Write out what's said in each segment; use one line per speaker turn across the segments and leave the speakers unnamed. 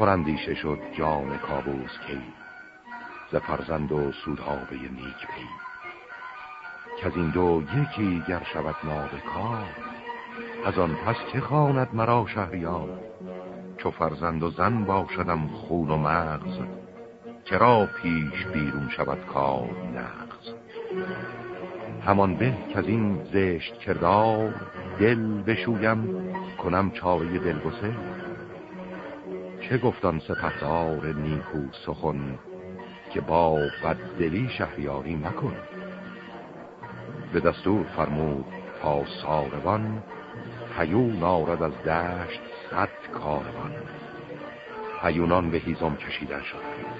پرندیشه شد جان کابوس کی ز فرزند و سودابه نیک پی. که از این دو یکی گر شود نابکار از آن پس که خواند مرا شهریار؟ چو فرزند و زن باشدم خون و مغز چرا پیش بیرون شود کار نغز؟ همان به که از این زشت کردار دل بشویم کنم چاره دلگسه چه گفتان سپهدار نیکو سخن که با بددلی شهریاری مکن. به دستور فرمود تا ساروان هیون آرد از دشت صد کاروان. هیونان به هیزم کشیدن شدند.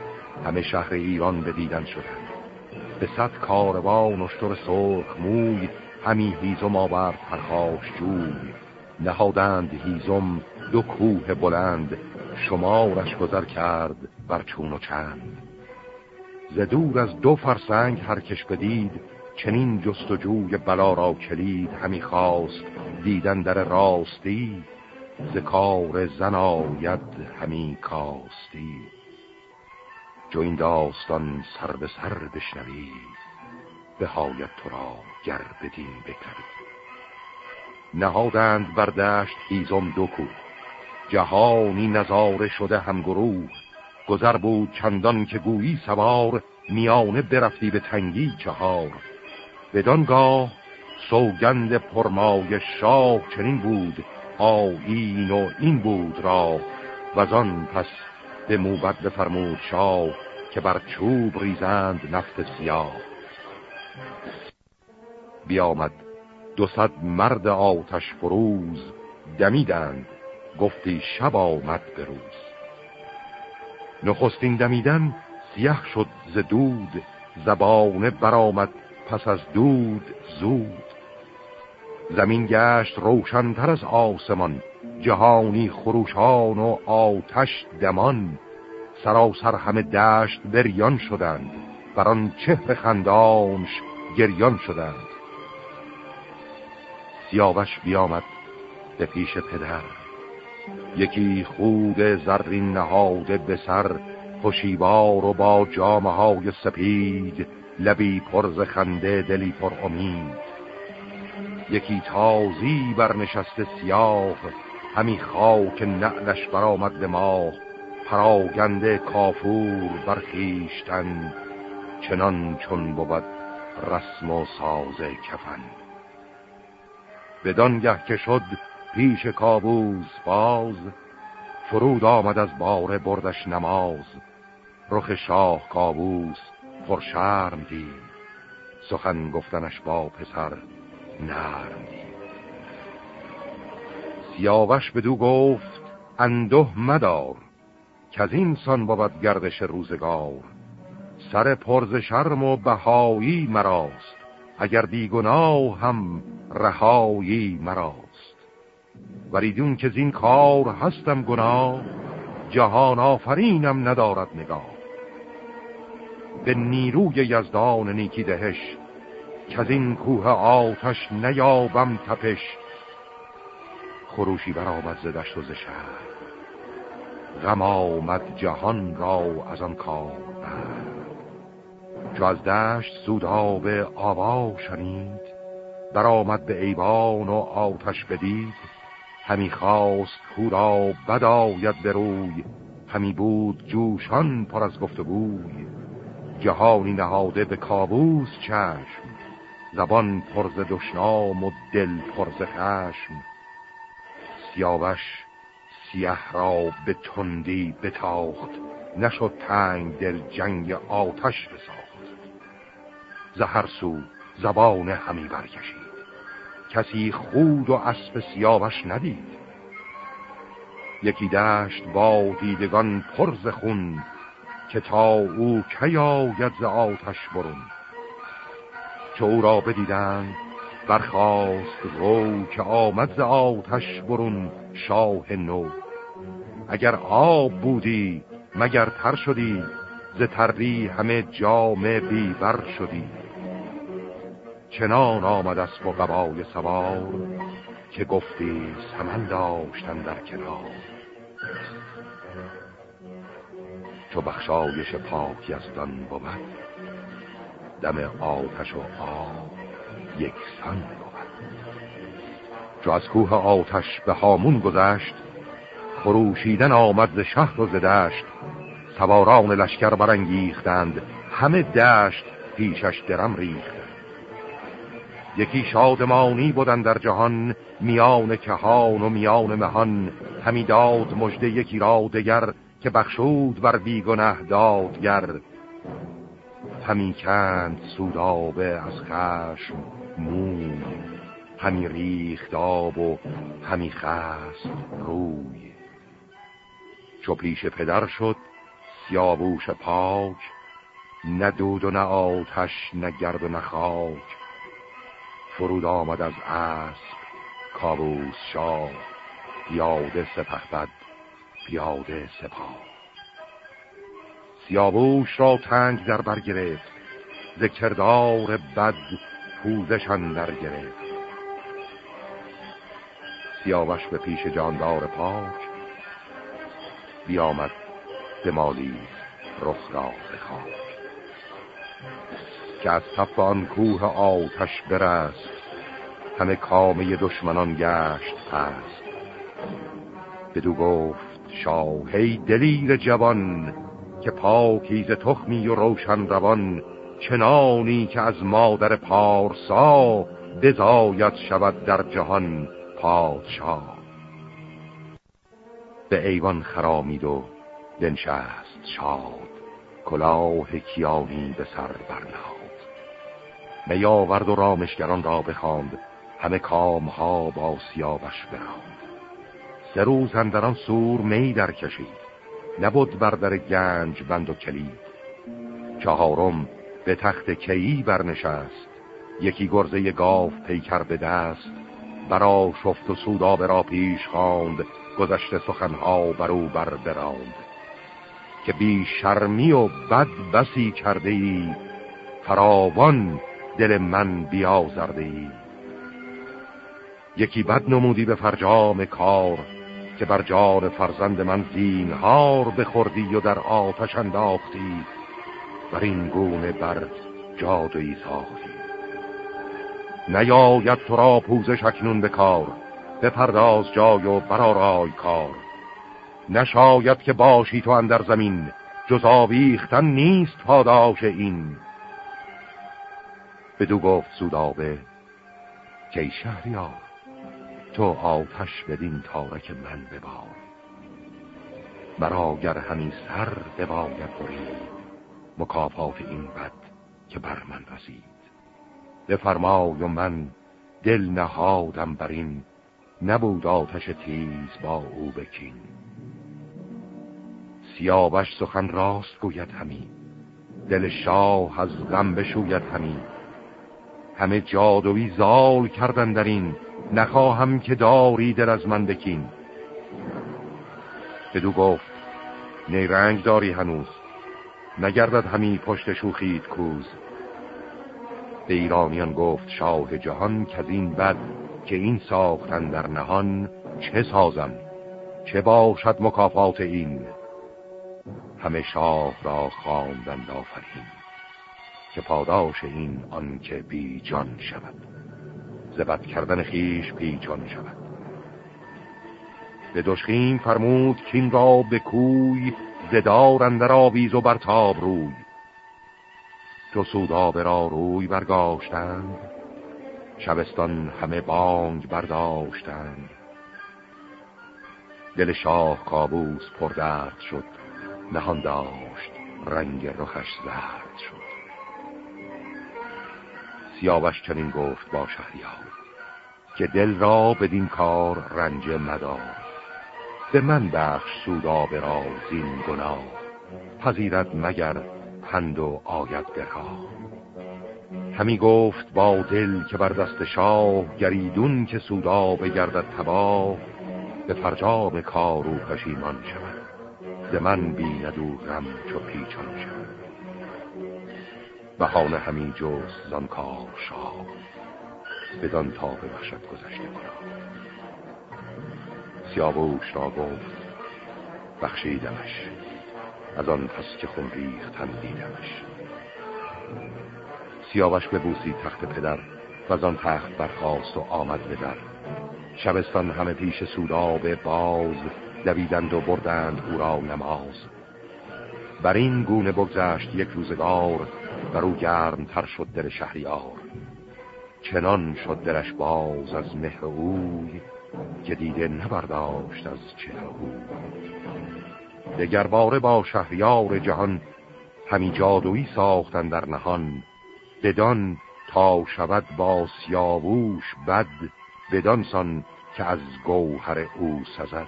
همه شهر ایران به دیدن شدند. به صد کاروان اشتر سرخ موی همی هیزم آورد پرخاش جوی. نهادند هیزم دو کوه بلند شمارش گذر کرد بر چون و چند. ز دور از دو فرسنگ هر کش بدید چنین جستجوی بلا را کلید همی خواست دیدن در راستی. ز کار زن آید همی کاستی. جو این داستان سر به سر بشنوید به حایت تو را گر بدین بکرد نهادند بردشت هیزم دو کو جهانی نظاره شده هم گروه. گذر بود چندان که گویی سوار میانه برفتی به تنگی چهار. بدانگاه سوگند پرمای شاه چنین بود آیین و این بود را. و آن پس به موبت بفرمود شاه که بر چوب ریزند نفت سیاه. بیامد. دو صد مرد آتش فروز دمیدند. گفتی شب آمد به روز. نخستین دمیدن سیه شد ز دود زبانه برآمد پس از دود زود. زمین گشت روشنتر از آسمان جهانی خروشان و آتش دمان. سراسر همه دشت بریان شدند بر آن چهر خندانش گریان شدند. سیاوش بیامد به پیش پدر. یکی خود زرین نهاده به سر خوشیوار و با جامه های سپید لبی پرز خنده دلی پر امید. یکی تازی برنشسته سیاه همی خاک نعلش برآمد به ماه. پراگنده کافور برخیشتن چنان چون بود رسم و ساز کفن. بدانگه که شد پیش کابوس باز فرود آمد از باره بردش نماز. رخ شاه کابوس پرشرم دید سخن گفتنش با پسر نرم دید سیاوش بدو گفت اندوه مدار که از این سان بود گردش روزگار. سر پرز شرم و بهایی مراست اگر بیگناه هم رهایی مراست. وریدون که زین کار هستم گناه جهان آفرینم ندارد نگاه. به نیروی یزدان نیکی دهش که از این کوه آتش نیابم تپش. خروشی برآمد ز دشت و ز غم آمد جهان را از آن کار چو از دشت سوداب آوا شنید برآمد به ایوان و آتش بدید. همی خواست کو را بداید به روی همی بود جوشان پر از گفتگوی. جهانی نهاده به کابوس چشم زبان پرز دشنام و دل پرز خشم. سیاوش سیه را به تندی بتاخت نشد تنگ دل جنگ آتش بساخت. زهر سو زبان همی برکشید. کسی خود و اسب سیاوش ندید. یکی دشت با دیدگان پرز خون که تا او کی آید ز آتش برون. چه او را بدیدند برخواست رو که آمد ز آتش برون شاه نو. اگر آب بودی مگر تر شدی ز تری همه جامه بیبر شدی. چنان آمد از و قبای سوار که گفتی سمن داشتن در کنار. چو بخشایش پاک یزدان بود دم آتش و آب یکسان بود. چو از کوه آتش به هامون گذشت خروشیدن آمد ز شهر و ز دشت. سواران لشکر برانگیختند همه دشت پیشش درم ریخت. یکی شادمانی بودن در جهان میان کهان و میان مهان. همی داد مجده یکی را دگر که بخشود بر بیگنه دادگر. همی کند سودابه از خشم موی. همی ریخت آب و همی خست روی. چو پیش پدر شد سیابوش پاک. نه دود و نه آتش نه گرد و نه خاک. فرود آمد از اسب کابوس شاه پیاده سپه بد پیاده سپاه. سیابوش را تنگ در بر گرفت ذکردار بد پوزشان در گرفت. سیاوش به پیش جاندار پاک بیامد دمالی رخ را بخواد که از تف آن کوه آتش برست. همه کامه دشمنان گشت پست. بدو گفت شاهی دلیر جوان که پاکیز تخمی و روشن روان چنانی که از مادر پارسا بزاید شود در جهان پادشاه. به ایوان خرامید و بنشست شاد. کلاه کیانی به سر برنهاد. میاورد و رامشگران را بخواند. همه کامها با سیاوش براند سه روز اندران سور می در کشید. نبود بر در گنج بند و کلید. چهارم به تخت کیی برنشست. یکی گرزه گاف پیکر به دست. برا شفت و سودا برا پیش خواند. گذشته سخنها برو بر براند. که بی شرمی و بد بسی کرده ای فراوان دل من بیازرده ای. یکی بد نمودی به فرجام کار که بر جان فرزند من زینهار بخوردی و در آتش انداختی. بر این گونه بر جادوی ساختی. نیاید تو را پوزش اکنون به کار پرداز جای و برارای کار. نشاید که باشی تو اندر زمین جز آویختن نیست پاداش این. بدو گفت سودابه که شهریار تو آتش بدین تارک من ببار مرا گر همین سر بباید برید مکافات این بد که بر من رسید. بفرمای و من دل نهادم بر این نبود آتش تیز با او بکین. سیاوش سخن راست گوید همی دل شاه از غم بشوید همی همه جادوی زال کردن در این نخواهم که داری دل از من بکین. بدو گفت نیرنگ داری هنوز نگردد همی پشت شوخید کوز. به ایرانیان گفت شاه جهان که این بد که این ساختن در نهان چه سازم؟ چه باشد مکافات این؟ همه شاه را خواندند آفرین. که پاداش این آنکه بی جان شود. زبد کردن خیش پیچان شود. به دشخیم فرمود کین را به کوی زدار اندر آویز و برتاب روی. چو سودا را روی برگاشتند شبستان همه بانگ برداشتند. دل شاه کابوس پردرد شد نهان داشت رنگ رخش زرد شد. سیاوش چنین گفت با شهریار که دل را بدین کار رنج مدار. به من بخش سودا را زین گناه پذیرد مگر پند و آید برها همی گفت با دل که بر دست شاه گریدون که سودا بگردد تباه به فرجام کار و پشیمان شود. ز من بیند و غم چو پیچان شود. بهانه همین جز زان کار شاه. بدان تا ببخشد گذشته کنم. سیاووش را گفت بخشیدمش. از آن پس که خون ریختن دیدمش. سیاوش ببوسید تخت پدر و از آن تخت برخاست و آمد به در. شبستان همه پیش سوداب باز دویدند و بردند او را نماز. بر این گونه بگذشت یک روزگار بر او گرم تر شد دل شهریار. چنان شد دلش باز از مهر اوی که دیده نبرداشت از چهره او دگرباره با شهریار جهان همی جادویی ساختن در نهان. بدان تا شود با سیاووش بد بدانسان که از گوهر او سزد.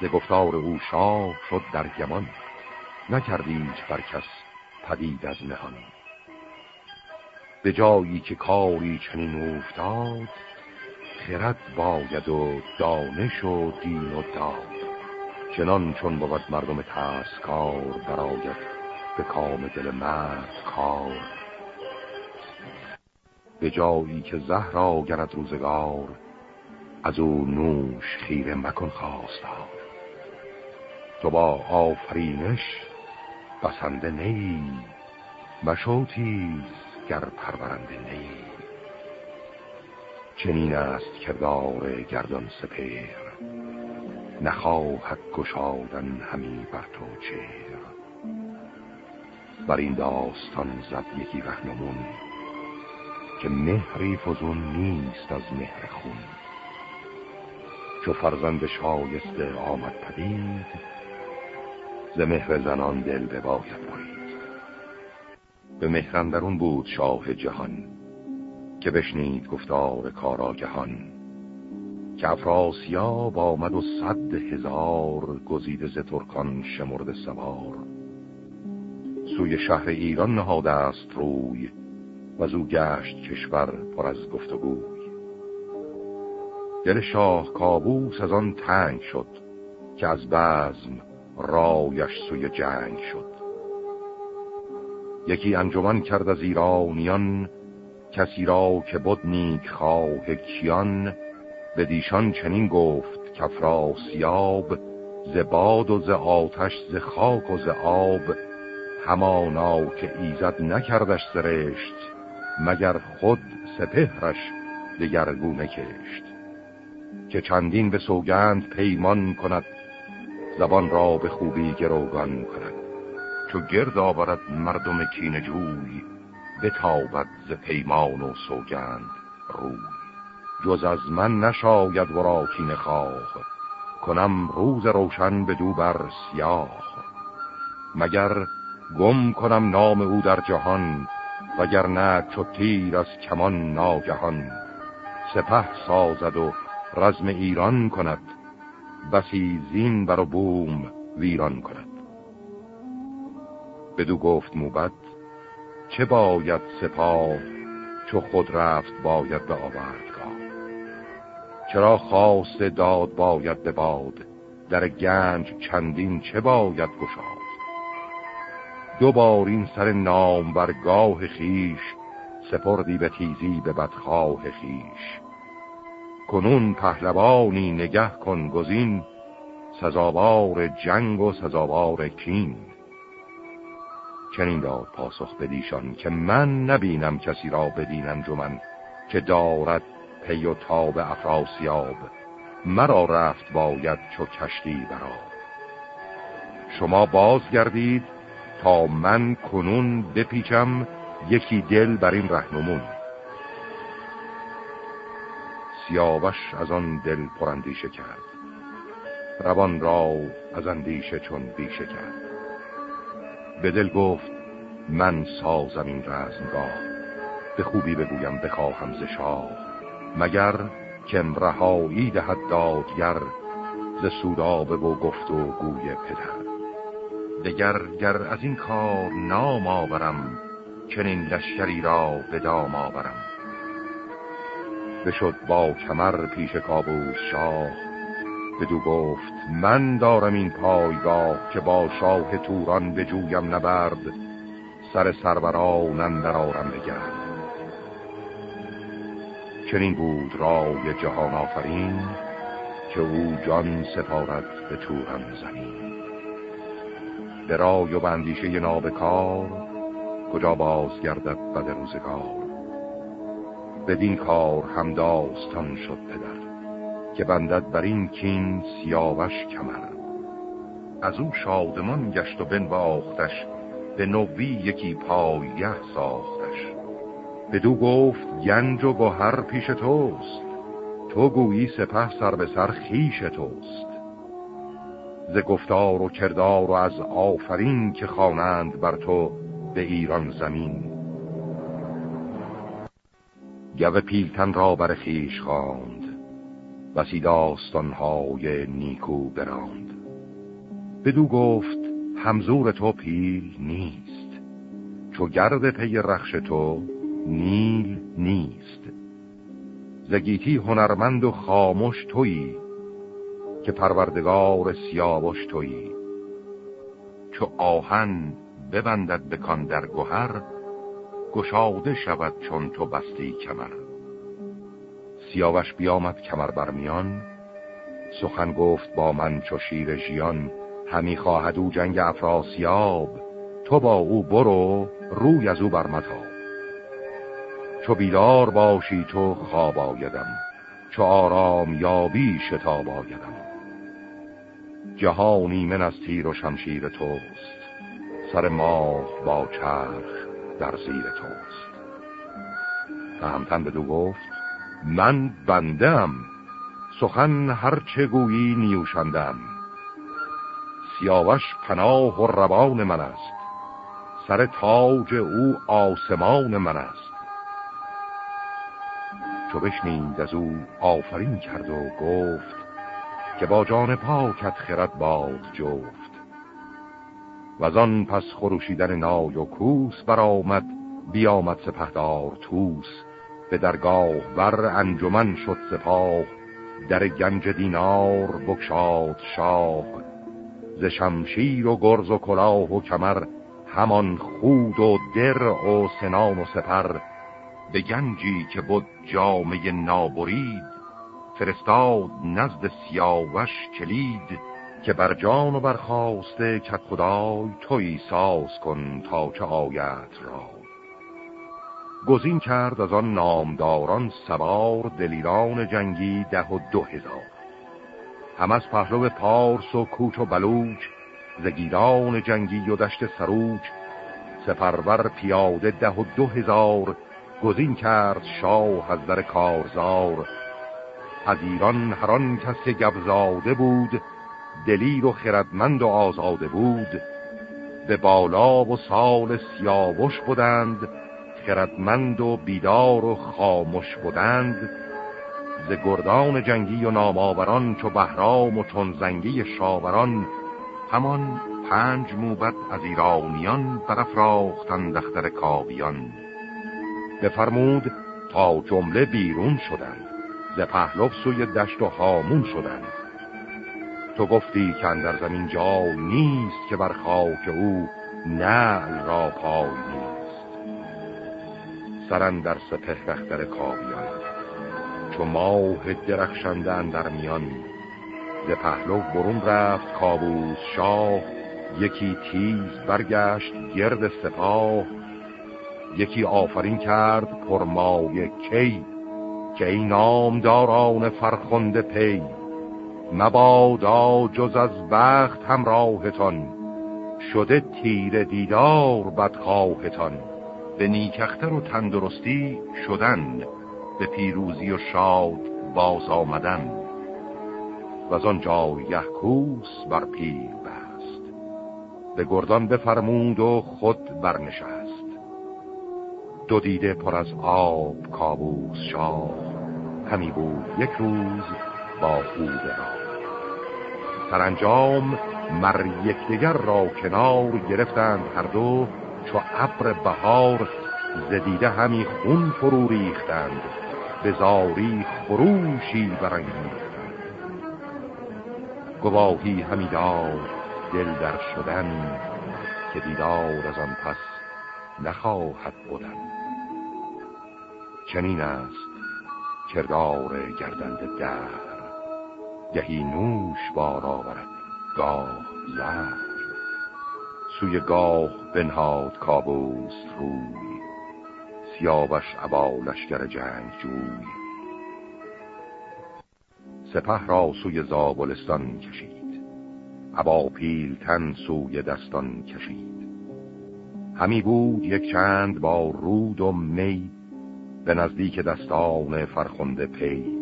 ز گفتار او شاه شد در گمان. نکردیش بر کس پدید از نهان. به جایی که کاری چنین افتاد خرد باید و دانش و دین و داد. چنان چون بود مردم کار براید به کام دل مرد کار. به جایی که زهر آگرد روزگار از او نوش خیره مکن خواستار. تو با آفرینش بسنده نی مشوتیز گر پرورنده نی. چنین است کردار گردان سپیر نخواهد گشادن همی بر تو چیر بر این داستان زد یکی رهنمون که مهری فزون نیست از مهر خون. چو فرزند شایسته آمد پدید ز مهر زنان دل به باید برید به مهرندرون بود شاه جهان که بشنید گفتار کاراگهان. که افراسیاب آمد و صد هزار گزیده ز ترکان شمرد سوار. سوی شهر ایران نهاده است روی و زو گشت کشور پر از گفتگوی. دل شاه کابوس از آن تنگ شد که از بزم رایش سوی جنگ شد. یکی انجمن کرد از ایرانیان کسی را که بود نیک خواه کیان به دیشان چنین گفت کفراسیاب ز باد و ز آتش ز خاک و ز آب همانا که ایزد نکردش سرشت مگر خود سپهرش دگرگونه کشت. که چندین به سوگند پیمان کند زبان را به خوبی گروگان کند. چو گرد آورد مردم کین جوی بتابد ز پیمان و سوگند روی. جز از من نشاید ورا کین خواه کنم روز روشن به دو بر سیاه. مگر گم کنم نام او در جهان وگرنه چو تیر از کمان ناگهان. سپه سازد و رزم ایران کند بسی زین بر بوم ویران کند. بدو گفت موبد چه باید سپاه چو خود رفت باید به آوردگاه؟ چرا خواست داد باید به باد؟ در گنج چندین چه باید گشاد؟ دو بار این سر نام برگاه خیش سپردی به تیزی به بدخواه خیش. کنون پهلوانی نگه کن گزین سزاوار جنگ و سزاوار کین. چنین داد پاسخ بدیشان که من نبینم کسی را بدین انجمن که دارد پی و تاب افراسیاب. مرا رفت باید چو کشتی برا شما بازگردید تا من کنون بپیچم یکی دل بر این رهنمون. سیاوش از آن دل پرندیشه کرد. روان را از اندیشه چون بیشه کرد. به دل گفت من سازم این رزمگاه. به خوبی بگویم بخواهم ز شاه. مگر کم رهایی دهد دادگر ز سودابه و گفت و گوی پدر. دگر گر از این کار نام آورم چنین لشکری را به دام آورم. بشد با کمر پیش کابوس شاه. بدو گفت من دارم این پایگاه که با شاه توران به جویم نبرد سر سرورانم درارم بگرد. چنین بود رای جهان آفرین که او جان سپارد به توران زمین. به رای و بندیشه نابکار کجا باز گردد بد روزگار؟ بدین کار هم داستان شد پدر که بندد بر این کین سیاوش کمر. از او شادمان گشت و بنواختش به نوی یکی پایه ساختش. بدو گفت گنج و گوهر پیش توست تو گویی سپه سر به سر خیش توست. ز گفتار و کردار و از آفرین که خوانند بر تو به ایران زمین گو پیلتن را بر خیش خواند بسی داستانهای نیکو براند. بدو گفت همزور تو پیل نیست چو گرد پی رخش تو نیل نیست. زگیتی هنرمند و خاموش تویی که پروردگار سیاوش تویی. چو آهن ببندد بکان در گوهر گشاده شود چون تو بستی کمر. سیاوش بیامد کمر برمیان سخن گفت با من چو شیر ژیان همی خواهد او جنگ افراسیاب. تو با او برو روی از او برمتاب چو بیدار باشی تو خواب آیدم چو آرام یابی شتاب آیدم. جهانی من از تیر و شمشیر توست سر ماه با چرخ در زیر توست تهمتن بدو گفت من بندم. سخن هر چه گویی نیوشندم. سیاوش پناه و روان من است. سر تاج او آسمان من است. چو بشنید از او آفرین کرد و گفت که با جان پاکت خرد باد جفت. و آن پس خروشیدن نای و کوس برآمد بیامد سپهدار توس به درگاه بر انجمن شد سپاه در گنج دینار بکشاد شاه. ز شمشیر و گرز و کلاه و کمر همان خود و در و سنان و سپر. به گنجی که بود جامعه نابرید فرستاد نزد سیاوش کلید. که بر جان و برخواسته که خدای توی ساز کن تا چه آیت را. گزین کرد از آن نامداران سوار دلیران جنگی ده و دو هزار. هم از پهلو پارس و کوچ و بلوچ زگیران جنگی و دشت سروج سپرور پیاده ده و دو هزار. گزین کرد شاه از در کارزار. از ایران هران کس که گبزاده بود دلیر و خردمند و آزاده بود به بالا و سال سیاوش بودند خردمند و بیدار و خاموش بودند ز گردان جنگی و نامآوران چو بهرام و چون زنگی شاوران همان پنج موبت از ایرانیان برافراختند دختر کاویان بفرمود تا جمله بیرون شدند ز پهلو سوی دشت و هامون شدند. تو گفتی که در زمین جای نیست که بر خاک او نعل را پای نیست. سرن در سپه رختر کاویان چو ماه درخشنده در میان ز پهلو برون رفت کابوس شاه یکی تیز برگشت گرد سپاه یکی آفرین کرد پرمای کی که این نامداران فرخنده پی. مبادا جز از بخت همراهتان. شده تیر دیدار بدخواهتان. به نیکختر و تندرستی شدن به پیروزی و شاد باز آمدن و از آن جایه کوس بر پیر بست. به گردان بفرمود و خود برنشست. دو دیده پر از آب کابوس شاه. همی بود یک روز با خود را سرانجام مر یکدیگر را کنار گرفتند هر دو چو ابر بهار زدیده همی خون فرو ریختند به زاری خروشی برانگیختند. گواهی همی دار دل در شدن که دیدار از آن پس نخواهد بودن چنین است کردار گردند در گهی نوش بار آورد. گاه زهر. سوی گاه بنهاد کابوس روی. سیابش عبا لشکر جنگ جوی. سپه را سوی زابلستان کشید. عبا تن سوی دستان کشید. همی بود یک چند با رود و می به نزدیک دستان فرخنده پی.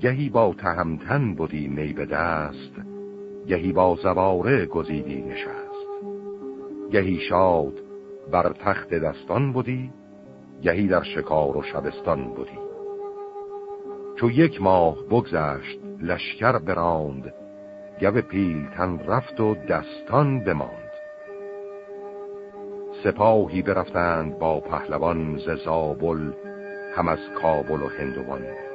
گهی با تهمتن بودی می به دست گهی با زواره گزیدی نشست. گهی شاد بر تخت دستان بودی گهی در شکار و شبستان بودی چو یک ماه بگذشت لشکر براند گو پیلتن رفت و دستان بماند. سپاهی برفتند با پهلوان ز زابل هم از کابل و هندوان.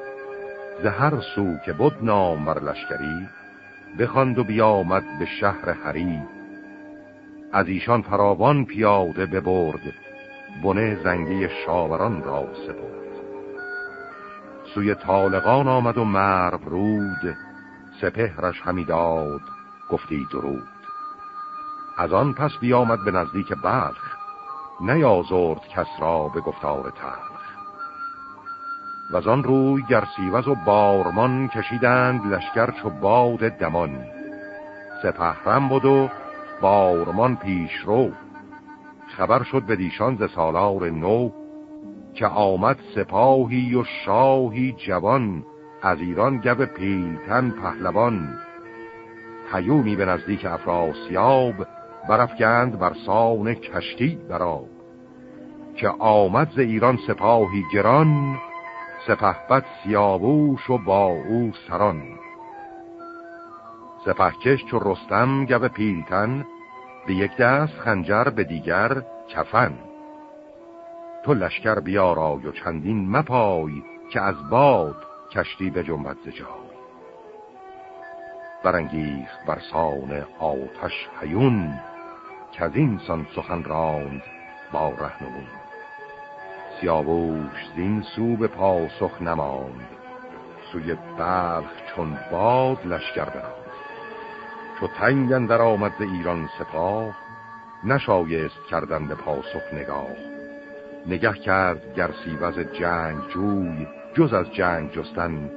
ز هر سو که بود نام بر لشکری بخواند و بیامد به شهر هری از ایشان فراوان پیاده ببرد بنه زنگی شاوران را سپرد. سوی طالقان آمد و مرب رود سپهرش همی داد گفتی درود. از آن پس بیامد به نزدیک بلخ نیازرد کس را به گفتار تلخ. و آن روی گرسیوز و بارمان کشیدند لشکر چو باد دمان. سپهرم بود و بارمان پیش رو. خبر شد به دیشان ز سالار نو که آمد سپاهی و شاهی جوان از ایران گب پیلتن پهلوان. هیونی به نزدیک افراسیاب برفگند بر سان کشتی برا. که آمد ز ایران سپاهی گران سپهبد سیاووش و با او سران. سپهکش چو رستم گب پیلتن به یک دست خنجر به دیگر کفن. تو لشکر بیارای و چندین مپای که از باد کشتی به جنبت ز جای. برانگیخت بر سان آتش هیون که از این سان سخن راند با رهنمون. سیاووش زین سو به پاسخ نماند. سوی بلخ چون باد لشکر براند چو تنگن در آمد ایران سپاه نشایست کردن به پاسخ نگاه. نگه کرد گرسیوز جنگ جوی جز از جنگ جستن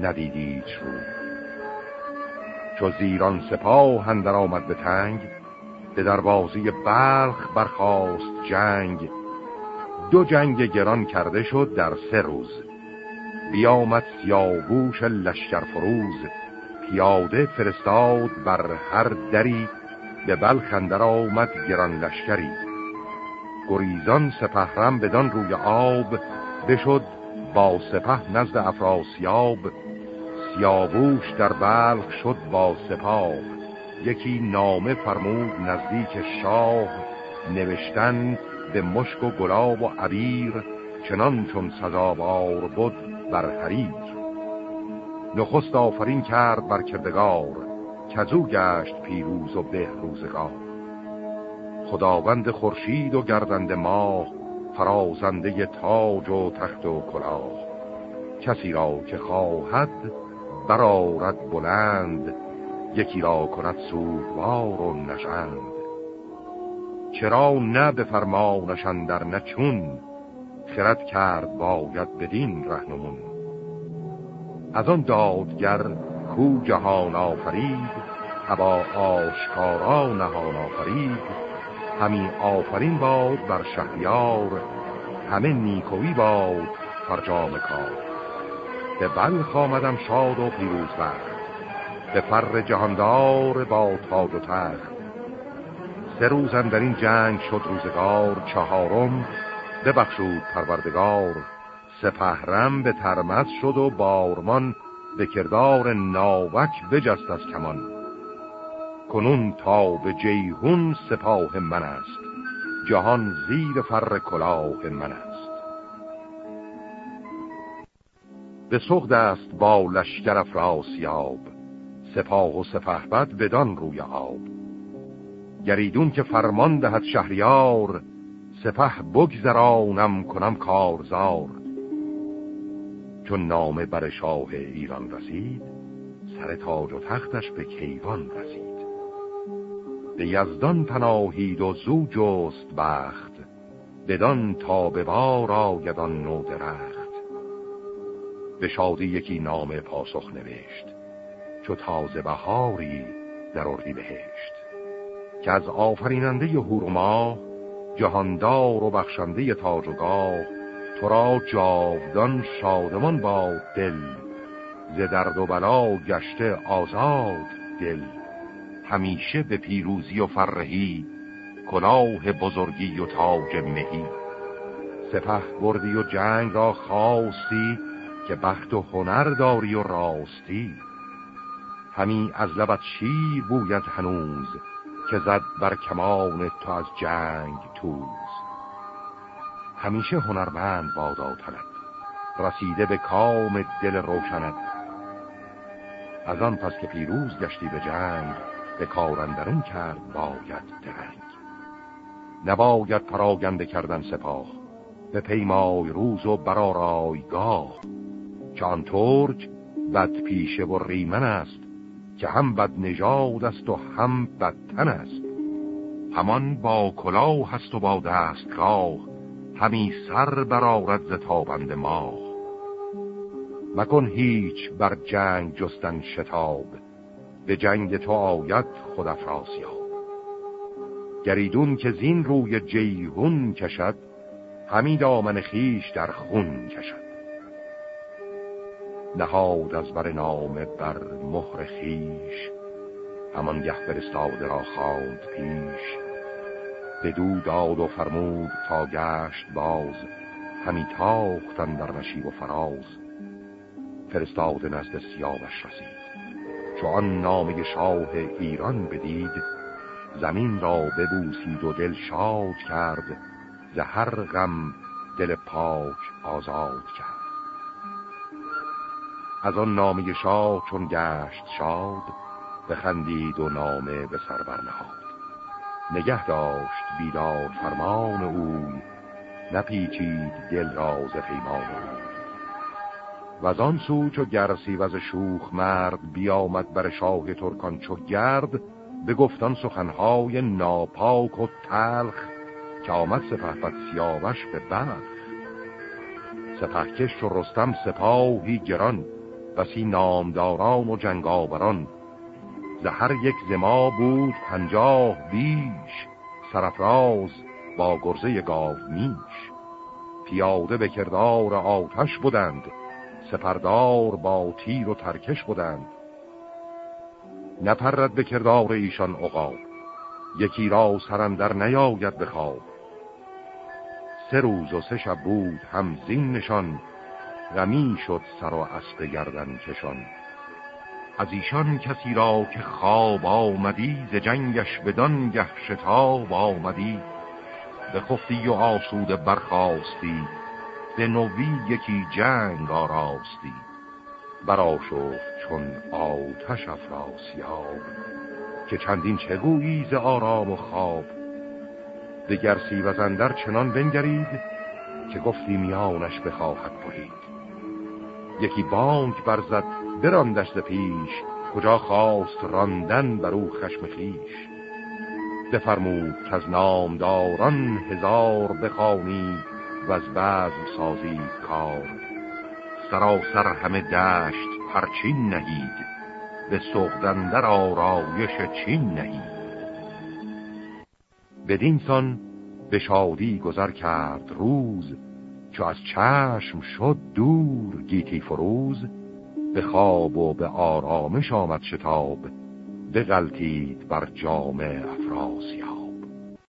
ندیدیچ رو چو زیران سپاه هندر آمد به تنگ به دروازی بلخ برخاست جنگ دو جنگ گران کرده شد در سه روز. بیامد سیاووش لشکر فروز پیاده فرستاد بر هر دری به بلخندر آمد گران لشکری. گریزان سپهرم بدان روی آب بشد با سپه نزد افراسیاب. سیاووش در بلخ شد با سپاه. یکی نامه فرمود نزدیک شاه نوشتن به مشک و گلاب و عبیر چنان چون سزاوار بود بر حریر. نخست آفرین کرد بر کردگار کزو گشت پیروز و به روزگار. خداوند خورشید و گردند ماه فرازنده تاج و تخت و کلاه. کسی را که خواهد برارد بلند یکی را کند سوگوار و نشند چرا نه به فرمانشان در نچون خرد کرد باید بدین رهنمون. از آن دادگر کو جهان آفرید هوا آشکارا نهان آفرید. همین آفرین باد بر شهریار همه نیکوی باد فرجام کار. به بلخ آمدم شاد و پیروز بخت به فر جهاندار با تاج و تخت. سه روزم در این جنگ شد روزگار چهارم. ببخشود پروردگار سپهرم به ترمز شد و بارمان به کردار ناوک بجست از کمان. کنون تا به جیهون سپاه من است جهان زیر فر کلاه من است. به سخت است با لشکر افراسیاب سپاه و سپهبد بدان روی آب. گریدون که فرمان دهد شهریار سپه بگذرانم کنم کارزار. چون نامه بر شاه ایران رسید سر تاج و تختش به کیوان رسید. به یزدان پناهید و زو جست بخت بدان تا به بار آیدان نو درخت. به شادی یکی نام پاسخ نوشت چو تازه بهاری در اردی بهشت که از آفریننده هور ماه جهاندار و بخشنده تاج و گاه تو را جاودان شادمان با دل ز درد و بلا گشته آزاد دل. همیشه به پیروزی و فرهی کلاه بزرگی و تاج مهی. سپه بردی و جنگ را خواستی که بخت و هنر داری و راستی. همی از لبت شیر بوید هنوز؟ که زد بر کمان تو از جنگ توز. همیشه هنرمند بادا رسیده به کام دل روشنت. از آن پس که پیروز گشتی به جنگ به کارندرون کرد باید درنگ. نباید پراگنده کردن سپاه به پیمای روز و برارایگاه. که آن ترک بد پیشه و ریمن است که هم بد نژاد است و هم بدتن است. همان با کلاه هست و با دستگاه همی سر برارد ز تابند ماه. مکن هیچ بر جنگ جستن شتاب به جنگ تو آید خود افراسیاب. گریدون که زین روی جیهون کشد همی دامن خیش در خون کشد. نهاد از بر نام بر مهر خیش همان گه فرستاده را خواند پیش. بدو داد و فرمود تا گشت باز. همی تاختن در نشیب و فراز. فرستاده نزد سیاوش رسید. چون نامه شاه ایران بدید زمین را ببوسید و دل شاد کرد زهر غم دل پاک آزاد کرد. از آن نامه شاه چون گشت شاد بخندید و نامه به سر برنهاد. نگه داشت بیدار فرمان اوی نپیچید دل راز پیمان و از آن سو چو گرسی و از شوخ مرد بیامد بر شاه ترکان چو گرد به گفتان سخنهای ناپاک و تلخ که آمد سپه سیاوش به بلخ. سپهکش و رستم سپاهی گران بسی نامداران و جنگاوران. زهر یک زما بود پنجاه بیش سرفراز با گرزه گاو میش. پیاده به کردار آتش بودند سپردار با تیر و ترکش بودند. نپرد به کردار ایشان عقاب یکی را سرندر نیاید به خواب. سه روز و سه شب بود هم زین نشان غمی شد سر و اسب گردن کشان. از ایشان کسی را که خواب آمدی ز جنگش بدان گه شتاب آمدی. به خفتی و آسود برخواستی به نوی یکی جنگ آراستی. برا شد چون آتش افراسیاب. که چندین چگویی ز آرام و خواب؟ دگرسی و زندر چنان بنگرید که گفتی میانش بخواهد برید. یکی بانک برزد براندش ز پیش کجا خواست راندن بر او خشم خیش بفرمود که از نامداران هزار بخوانی و از بعض سازی کار. سراسر همه دشت پرچین نهید به سغدن در آرایش چین نهید. بدین سان به شادی گذر کرد روز چو از چشم شد دور گیتی فروز به خواب و به آرامش آمد شتاب بغلتید بر جام افراسیاب.